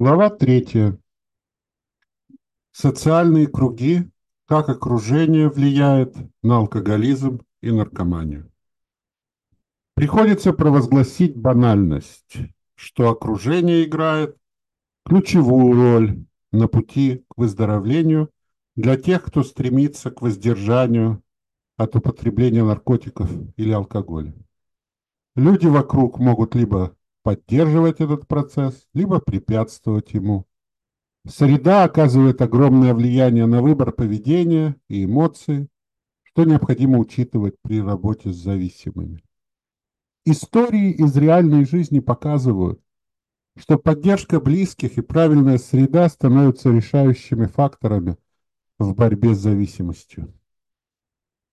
Глава третья. Социальные круги. Как окружение влияет на алкоголизм и наркоманию. Приходится провозгласить банальность, что окружение играет ключевую роль на пути к выздоровлению для тех, кто стремится к воздержанию от употребления наркотиков или алкоголя. Люди вокруг могут либо поддерживать этот процесс, либо препятствовать ему. Среда оказывает огромное влияние на выбор поведения и эмоции, что необходимо учитывать при работе с зависимыми. Истории из реальной жизни показывают, что поддержка близких и правильная среда становятся решающими факторами в борьбе с зависимостью.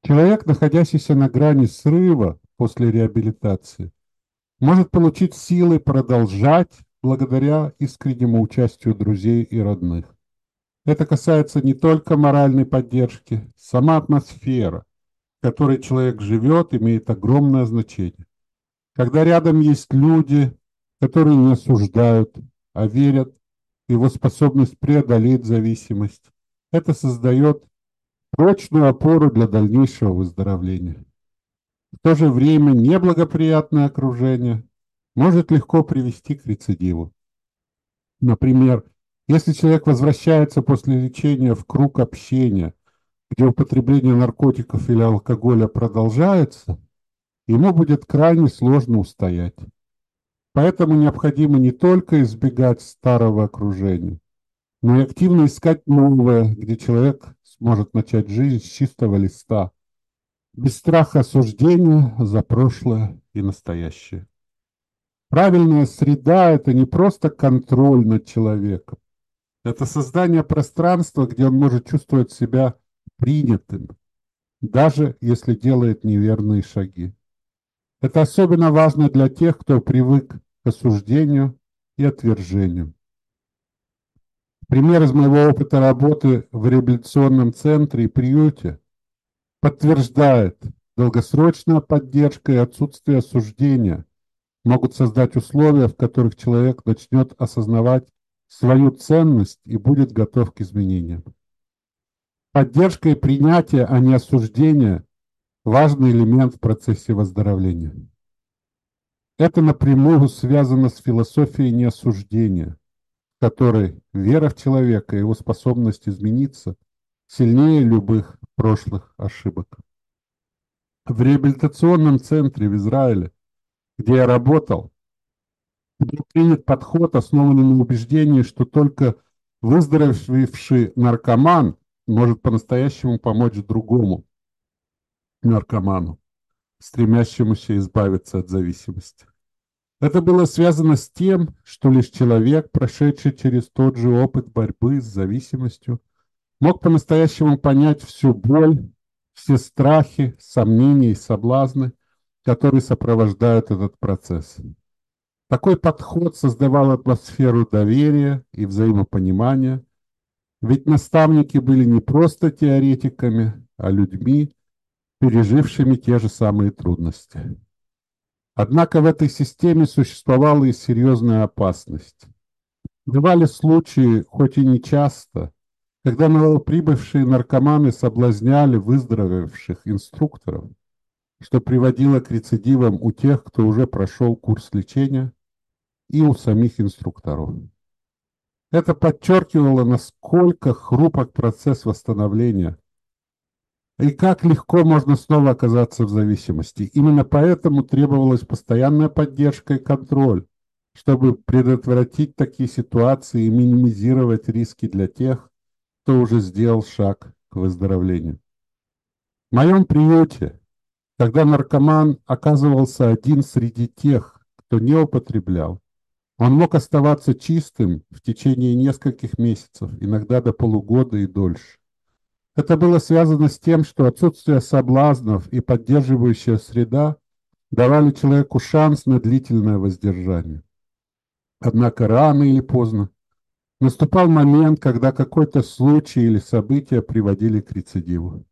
Человек, находящийся на грани срыва после реабилитации, может получить силы продолжать благодаря искреннему участию друзей и родных. Это касается не только моральной поддержки, сама атмосфера, в которой человек живет, имеет огромное значение. Когда рядом есть люди, которые не осуждают, а верят в его способность преодолеть зависимость, это создает прочную опору для дальнейшего выздоровления. В то же время неблагоприятное окружение может легко привести к рецидиву. Например, если человек возвращается после лечения в круг общения, где употребление наркотиков или алкоголя продолжается, ему будет крайне сложно устоять. Поэтому необходимо не только избегать старого окружения, но и активно искать новое, где человек сможет начать жизнь с чистого листа, без страха осуждения за прошлое и настоящее. Правильная среда – это не просто контроль над человеком. Это создание пространства, где он может чувствовать себя принятым, даже если делает неверные шаги. Это особенно важно для тех, кто привык к осуждению и отвержению. Пример из моего опыта работы в реабилитационном центре и приюте – подтверждает, долгосрочная поддержка и отсутствие осуждения могут создать условия, в которых человек начнет осознавать свою ценность и будет готов к изменениям. Поддержка и принятие, а не осуждение – важный элемент в процессе выздоровления. Это напрямую связано с философией неосуждения, в которой вера в человека и его способность измениться сильнее любых прошлых ошибок. В реабилитационном центре в Израиле, где я работал, был принят подход, основанный на убеждении, что только выздоровевший наркоман может по-настоящему помочь другому наркоману, стремящемуся избавиться от зависимости. Это было связано с тем, что лишь человек, прошедший через тот же опыт борьбы с зависимостью, мог по-настоящему понять всю боль, все страхи, сомнения и соблазны, которые сопровождают этот процесс. Такой подход создавал атмосферу доверия и взаимопонимания, ведь наставники были не просто теоретиками, а людьми, пережившими те же самые трудности. Однако в этой системе существовала и серьезная опасность. Бывали случаи, хоть и не часто, когда новоприбывшие наркоманы соблазняли выздоровевших инструкторов, что приводило к рецидивам у тех, кто уже прошел курс лечения, и у самих инструкторов. Это подчеркивало, насколько хрупок процесс восстановления и как легко можно снова оказаться в зависимости. Именно поэтому требовалась постоянная поддержка и контроль, чтобы предотвратить такие ситуации и минимизировать риски для тех, кто уже сделал шаг к выздоровлению. В моем приюте, когда наркоман оказывался один среди тех, кто не употреблял, он мог оставаться чистым в течение нескольких месяцев, иногда до полугода и дольше. Это было связано с тем, что отсутствие соблазнов и поддерживающая среда давали человеку шанс на длительное воздержание. Однако рано или поздно Наступал момент, когда какой-то случай или событие приводили к рецидиву.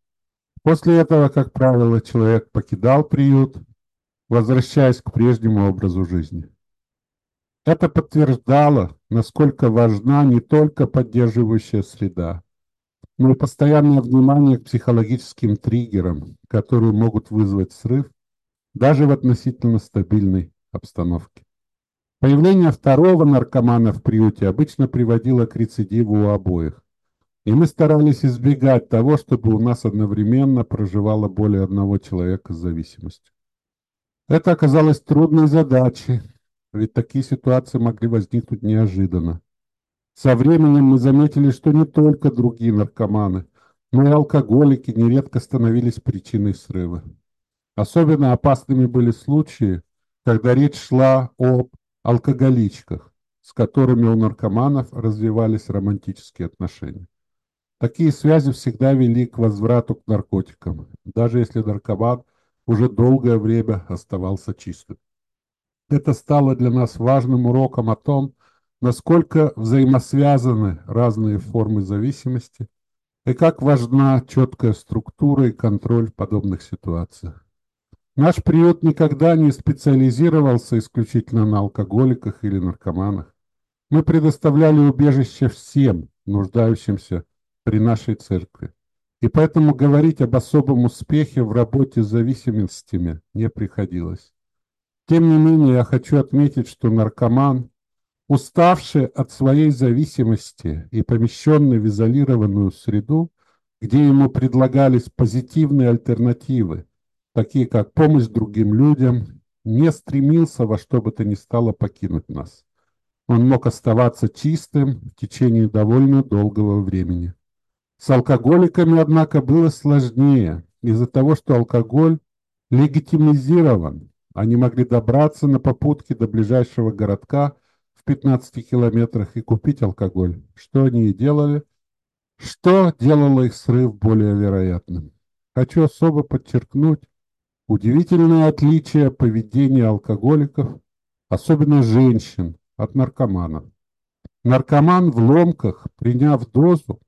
После этого, как правило, человек покидал приют, возвращаясь к прежнему образу жизни. Это подтверждало, насколько важна не только поддерживающая среда, но и постоянное внимание к психологическим триггерам, которые могут вызвать срыв даже в относительно стабильной обстановке. Появление второго наркомана в приюте обычно приводило к рецидиву у обоих. И мы старались избегать того, чтобы у нас одновременно проживало более одного человека с зависимостью. Это оказалось трудной задачей, ведь такие ситуации могли возникнуть неожиданно. Со временем мы заметили, что не только другие наркоманы, но и алкоголики нередко становились причиной срыва. Особенно опасными были случаи, когда речь шла об алкоголичках, с которыми у наркоманов развивались романтические отношения. Такие связи всегда вели к возврату к наркотикам, даже если наркоман уже долгое время оставался чистым. Это стало для нас важным уроком о том, насколько взаимосвязаны разные формы зависимости и как важна четкая структура и контроль в подобных ситуациях. Наш приют никогда не специализировался исключительно на алкоголиках или наркоманах. Мы предоставляли убежище всем нуждающимся при нашей церкви. И поэтому говорить об особом успехе в работе с зависимостями не приходилось. Тем не менее, я хочу отметить, что наркоман, уставший от своей зависимости и помещенный в изолированную среду, где ему предлагались позитивные альтернативы, такие как помощь другим людям, не стремился во что бы то ни стало покинуть нас. Он мог оставаться чистым в течение довольно долгого времени. С алкоголиками, однако, было сложнее из-за того, что алкоголь легитимизирован. Они могли добраться на попутке до ближайшего городка в 15 километрах и купить алкоголь. Что они и делали, что делало их срыв более вероятным. Хочу особо подчеркнуть, Удивительное отличие поведения алкоголиков, особенно женщин, от наркоманов. Наркоман в ломках, приняв дозу,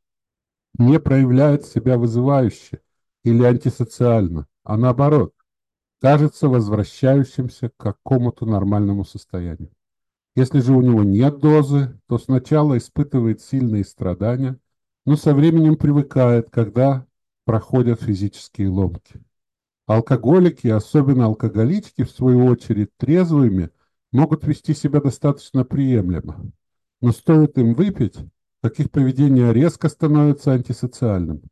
не проявляет себя вызывающе или антисоциально, а наоборот, кажется возвращающимся к какому-то нормальному состоянию. Если же у него нет дозы, то сначала испытывает сильные страдания, но со временем привыкает, когда проходят физические ломки. Алкоголики, особенно алкоголички, в свою очередь, трезвыми, могут вести себя достаточно приемлемо. Но стоит им выпить, как их поведение резко становится антисоциальным.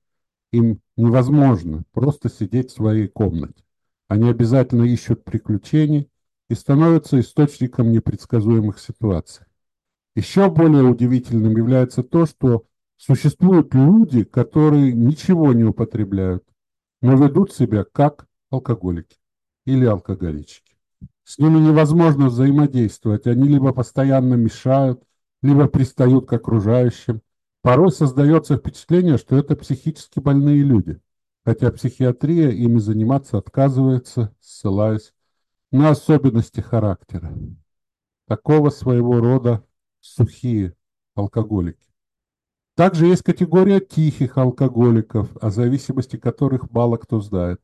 Им невозможно просто сидеть в своей комнате. Они обязательно ищут приключений и становятся источником непредсказуемых ситуаций. Еще более удивительным является то, что существуют люди, которые ничего не употребляют, но ведут себя как алкоголики или алкоголички. С ними невозможно взаимодействовать, они либо постоянно мешают, либо пристают к окружающим. Порой создается впечатление, что это психически больные люди, хотя психиатрия ими заниматься отказывается, ссылаясь на особенности характера. Такого своего рода сухие алкоголики. Также есть категория тихих алкоголиков, о зависимости которых мало кто знает,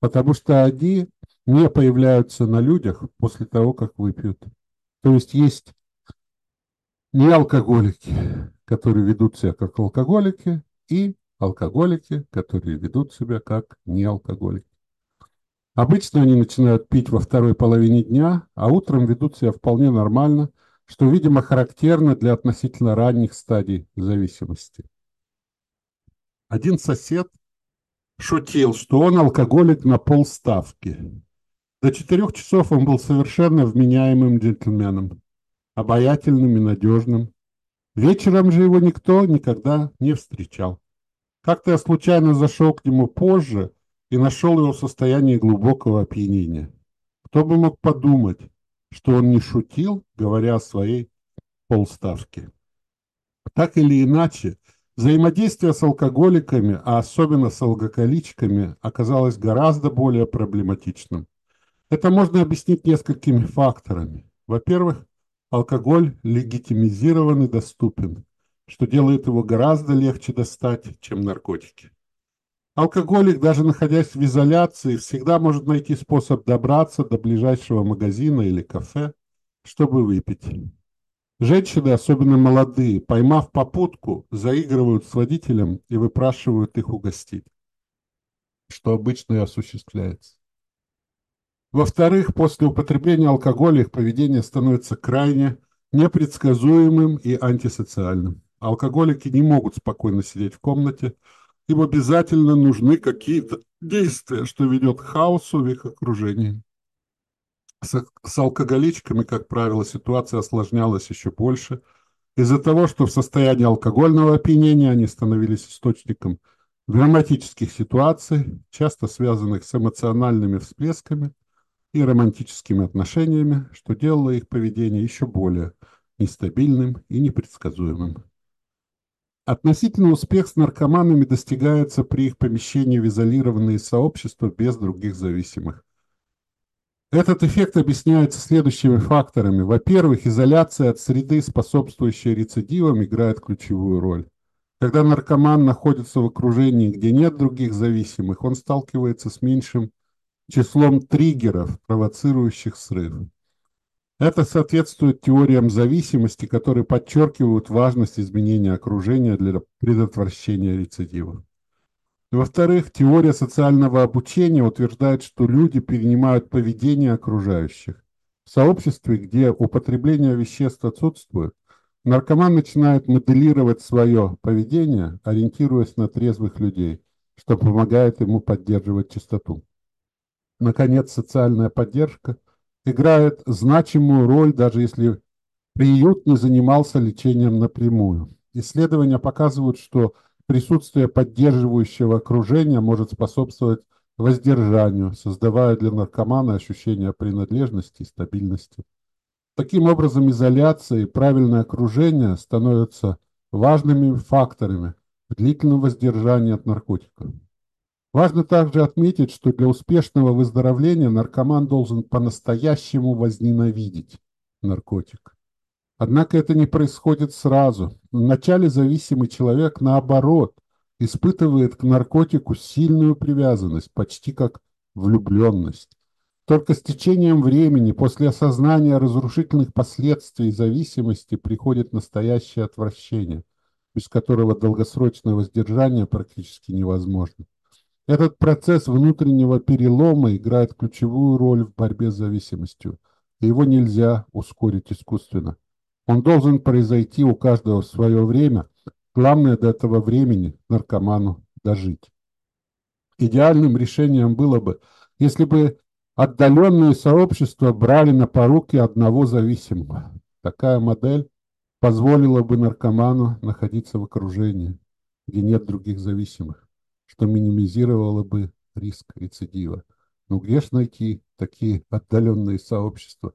потому что они не появляются на людях после того, как выпьют. То есть есть не алкоголики, которые ведут себя как алкоголики, и алкоголики, которые ведут себя как не алкоголики. Обычно они начинают пить во второй половине дня, а утром ведут себя вполне нормально – что, видимо, характерно для относительно ранних стадий зависимости. Один сосед шутил, что он алкоголик на полставки. До четырех часов он был совершенно вменяемым джентльменом, обаятельным и надежным. Вечером же его никто никогда не встречал. Как-то я случайно зашел к нему позже и нашел его в состоянии глубокого опьянения. Кто бы мог подумать, что он не шутил, говоря о своей полставке. Так или иначе, взаимодействие с алкоголиками, а особенно с алкоголичками, оказалось гораздо более проблематичным. Это можно объяснить несколькими факторами. Во-первых, алкоголь легитимизирован и доступен, что делает его гораздо легче достать, чем наркотики. Алкоголик, даже находясь в изоляции, всегда может найти способ добраться до ближайшего магазина или кафе, чтобы выпить. Женщины, особенно молодые, поймав попутку, заигрывают с водителем и выпрашивают их угостить, что обычно и осуществляется. Во-вторых, после употребления алкоголя их поведение становится крайне непредсказуемым и антисоциальным. Алкоголики не могут спокойно сидеть в комнате, им обязательно нужны какие-то действия, что ведет к хаосу в их окружении. С, с алкоголичками, как правило, ситуация осложнялась еще больше из-за того, что в состоянии алкогольного опьянения они становились источником драматических ситуаций, часто связанных с эмоциональными всплесками и романтическими отношениями, что делало их поведение еще более нестабильным и непредсказуемым. Относительный успех с наркоманами достигается при их помещении в изолированные сообщества без других зависимых. Этот эффект объясняется следующими факторами. Во-первых, изоляция от среды, способствующая рецидивам, играет ключевую роль. Когда наркоман находится в окружении, где нет других зависимых, он сталкивается с меньшим числом триггеров, провоцирующих срыв. Это соответствует теориям зависимости, которые подчеркивают важность изменения окружения для предотвращения рецидивов. Во-вторых, теория социального обучения утверждает, что люди перенимают поведение окружающих. В сообществе, где употребление веществ отсутствует, наркоман начинает моделировать свое поведение, ориентируясь на трезвых людей, что помогает ему поддерживать чистоту. Наконец, социальная поддержка играет значимую роль, даже если приют не занимался лечением напрямую. Исследования показывают, что присутствие поддерживающего окружения может способствовать воздержанию, создавая для наркомана ощущение принадлежности и стабильности. Таким образом, изоляция и правильное окружение становятся важными факторами в длительном воздержании от наркотиков. Важно также отметить, что для успешного выздоровления наркоман должен по-настоящему возненавидеть наркотик. Однако это не происходит сразу. Вначале зависимый человек, наоборот, испытывает к наркотику сильную привязанность, почти как влюбленность. Только с течением времени, после осознания разрушительных последствий зависимости, приходит настоящее отвращение, без которого долгосрочное воздержание практически невозможно. Этот процесс внутреннего перелома играет ключевую роль в борьбе с зависимостью, и его нельзя ускорить искусственно. Он должен произойти у каждого в свое время. Главное до этого времени наркоману дожить. Идеальным решением было бы, если бы отдаленные сообщества брали на поруки одного зависимого. Такая модель позволила бы наркоману находиться в окружении, где нет других зависимых что минимизировало бы риск рецидива. Но где ж найти такие отдаленные сообщества,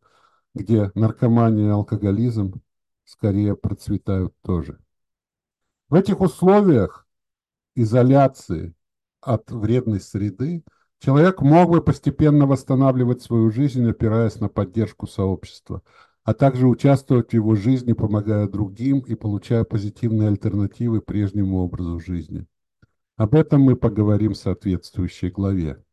где наркомания и алкоголизм скорее процветают тоже? В этих условиях изоляции от вредной среды человек мог бы постепенно восстанавливать свою жизнь, опираясь на поддержку сообщества, а также участвовать в его жизни, помогая другим и получая позитивные альтернативы прежнему образу жизни. Об этом мы поговорим в соответствующей главе.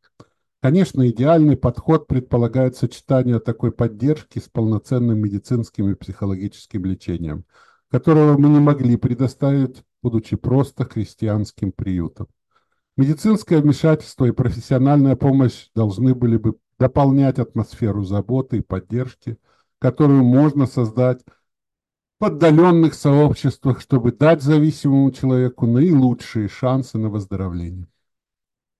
Конечно, идеальный подход предполагает сочетание такой поддержки с полноценным медицинским и психологическим лечением, которого мы не могли предоставить, будучи просто христианским приютом. Медицинское вмешательство и профессиональная помощь должны были бы дополнять атмосферу заботы и поддержки, которую можно создать в отдаленных сообществах, чтобы дать зависимому человеку наилучшие шансы на выздоровление.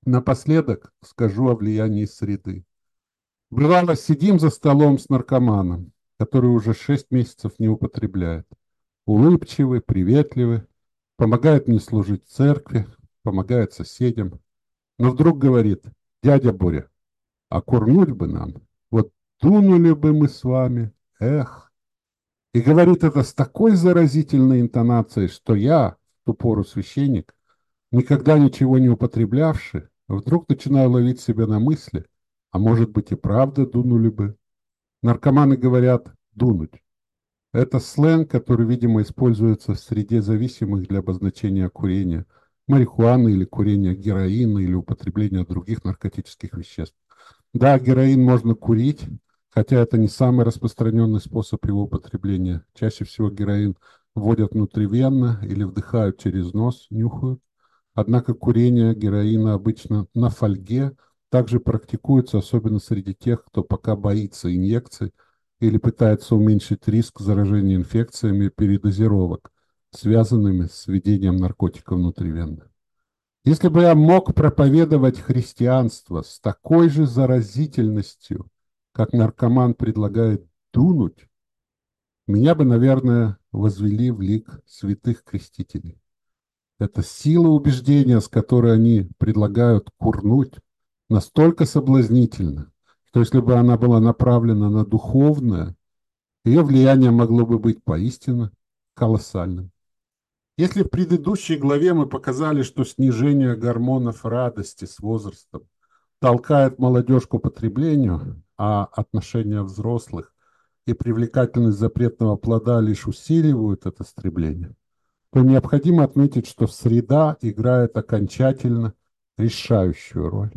Напоследок скажу о влиянии среды. Бывало, сидим за столом с наркоманом, который уже шесть месяцев не употребляет. Улыбчивый, приветливый, помогает мне служить в церкви, помогает соседям. Но вдруг говорит, дядя Боря, а курнуть бы нам, вот дунули бы мы с вами, эх. И говорит это с такой заразительной интонацией, что я, в ту пору священник, никогда ничего не употреблявший, вдруг начинаю ловить себя на мысли, а может быть и правда дунули бы. Наркоманы говорят «дунуть». Это сленг, который, видимо, используется в среде зависимых для обозначения курения, марихуаны или курения героина или употребления других наркотических веществ. Да, героин можно курить, хотя это не самый распространенный способ его употребления. Чаще всего героин вводят внутривенно или вдыхают через нос, нюхают. Однако курение героина обычно на фольге также практикуется, особенно среди тех, кто пока боится инъекций или пытается уменьшить риск заражения инфекциями и передозировок, связанными с введением наркотика внутривенно. Если бы я мог проповедовать христианство с такой же заразительностью, как наркоман предлагает дунуть, меня бы, наверное, возвели в лик святых крестителей. Эта сила убеждения, с которой они предлагают курнуть, настолько соблазнительна, что если бы она была направлена на духовное, ее влияние могло бы быть поистине колоссальным. Если в предыдущей главе мы показали, что снижение гормонов радости с возрастом толкает молодежь к употреблению, а отношения взрослых и привлекательность запретного плода лишь усиливают это стремление, то необходимо отметить, что среда играет окончательно решающую роль.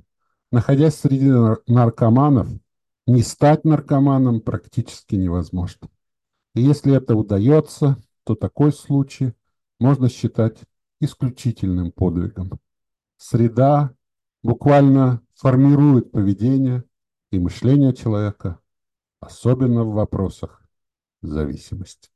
Находясь среди наркоманов, не стать наркоманом практически невозможно. И если это удается, то такой случай можно считать исключительным подвигом. Среда буквально формирует поведение и мышление человека особенно в вопросах зависимости.